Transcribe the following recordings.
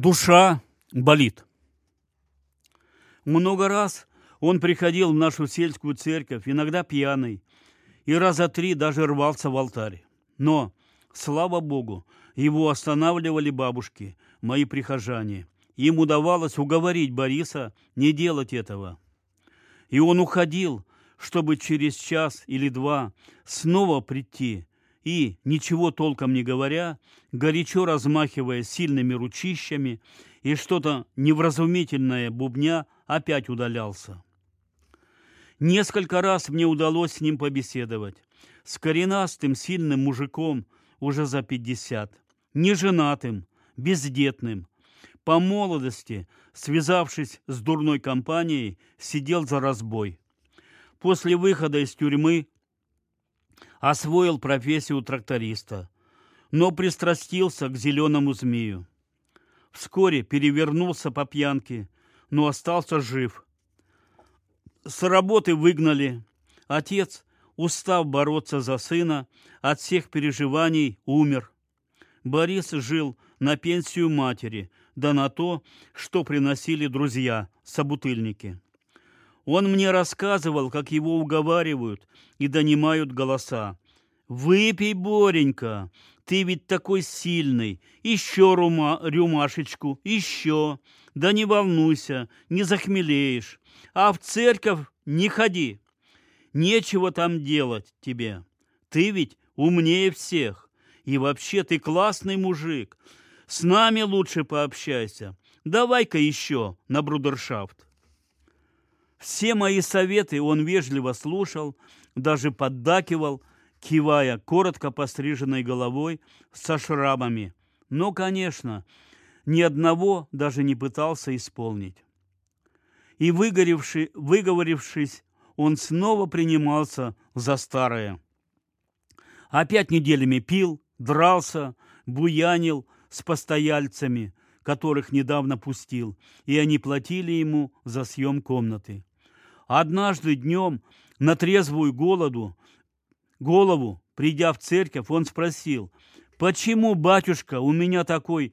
Душа болит. Много раз он приходил в нашу сельскую церковь, иногда пьяный, и раза три даже рвался в алтарь. Но, слава Богу, его останавливали бабушки, мои прихожане. Им удавалось уговорить Бориса не делать этого. И он уходил, чтобы через час или два снова прийти и, ничего толком не говоря, горячо размахивая сильными ручищами и что-то невразумительное бубня, опять удалялся. Несколько раз мне удалось с ним побеседовать. С коренастым, сильным мужиком уже за пятьдесят, неженатым, бездетным. По молодости, связавшись с дурной компанией, сидел за разбой. После выхода из тюрьмы освоил профессию тракториста, но пристрастился к зеленому змею. Вскоре перевернулся по пьянке, но остался жив. С работы выгнали. Отец, устав бороться за сына, от всех переживаний умер. Борис жил на пенсию матери, да на то, что приносили друзья, собутыльники. Он мне рассказывал, как его уговаривают и донимают голоса. «Выпей, Боренька, ты ведь такой сильный, еще рума, рюмашечку, еще, да не волнуйся, не захмелеешь, а в церковь не ходи, нечего там делать тебе, ты ведь умнее всех, и вообще ты классный мужик, с нами лучше пообщайся, давай-ка еще на брудершафт». Все мои советы он вежливо слушал, даже поддакивал, кивая коротко постриженной головой со шрамами. Но, конечно, ни одного даже не пытался исполнить. И выгоревший, выговорившись, он снова принимался за старое. Опять неделями пил, дрался, буянил с постояльцами, которых недавно пустил, и они платили ему за съем комнаты. Однажды днем на трезвую голоду, голову, придя в церковь, он спросил, «Почему, батюшка, у меня такой,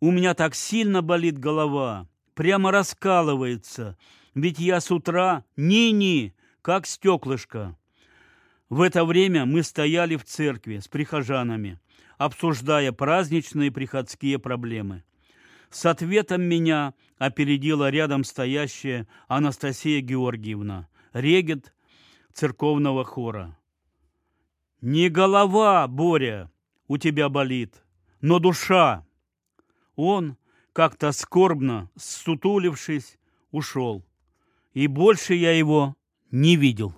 у меня так сильно болит голова, прямо раскалывается, ведь я с утра ни-ни, как стеклышко». В это время мы стояли в церкви с прихожанами, обсуждая праздничные приходские проблемы. С ответом меня опередила рядом стоящая Анастасия Георгиевна, регент церковного хора. «Не голова, Боря, у тебя болит, но душа!» Он, как-то скорбно, сутулившись, ушел, и больше я его не видел.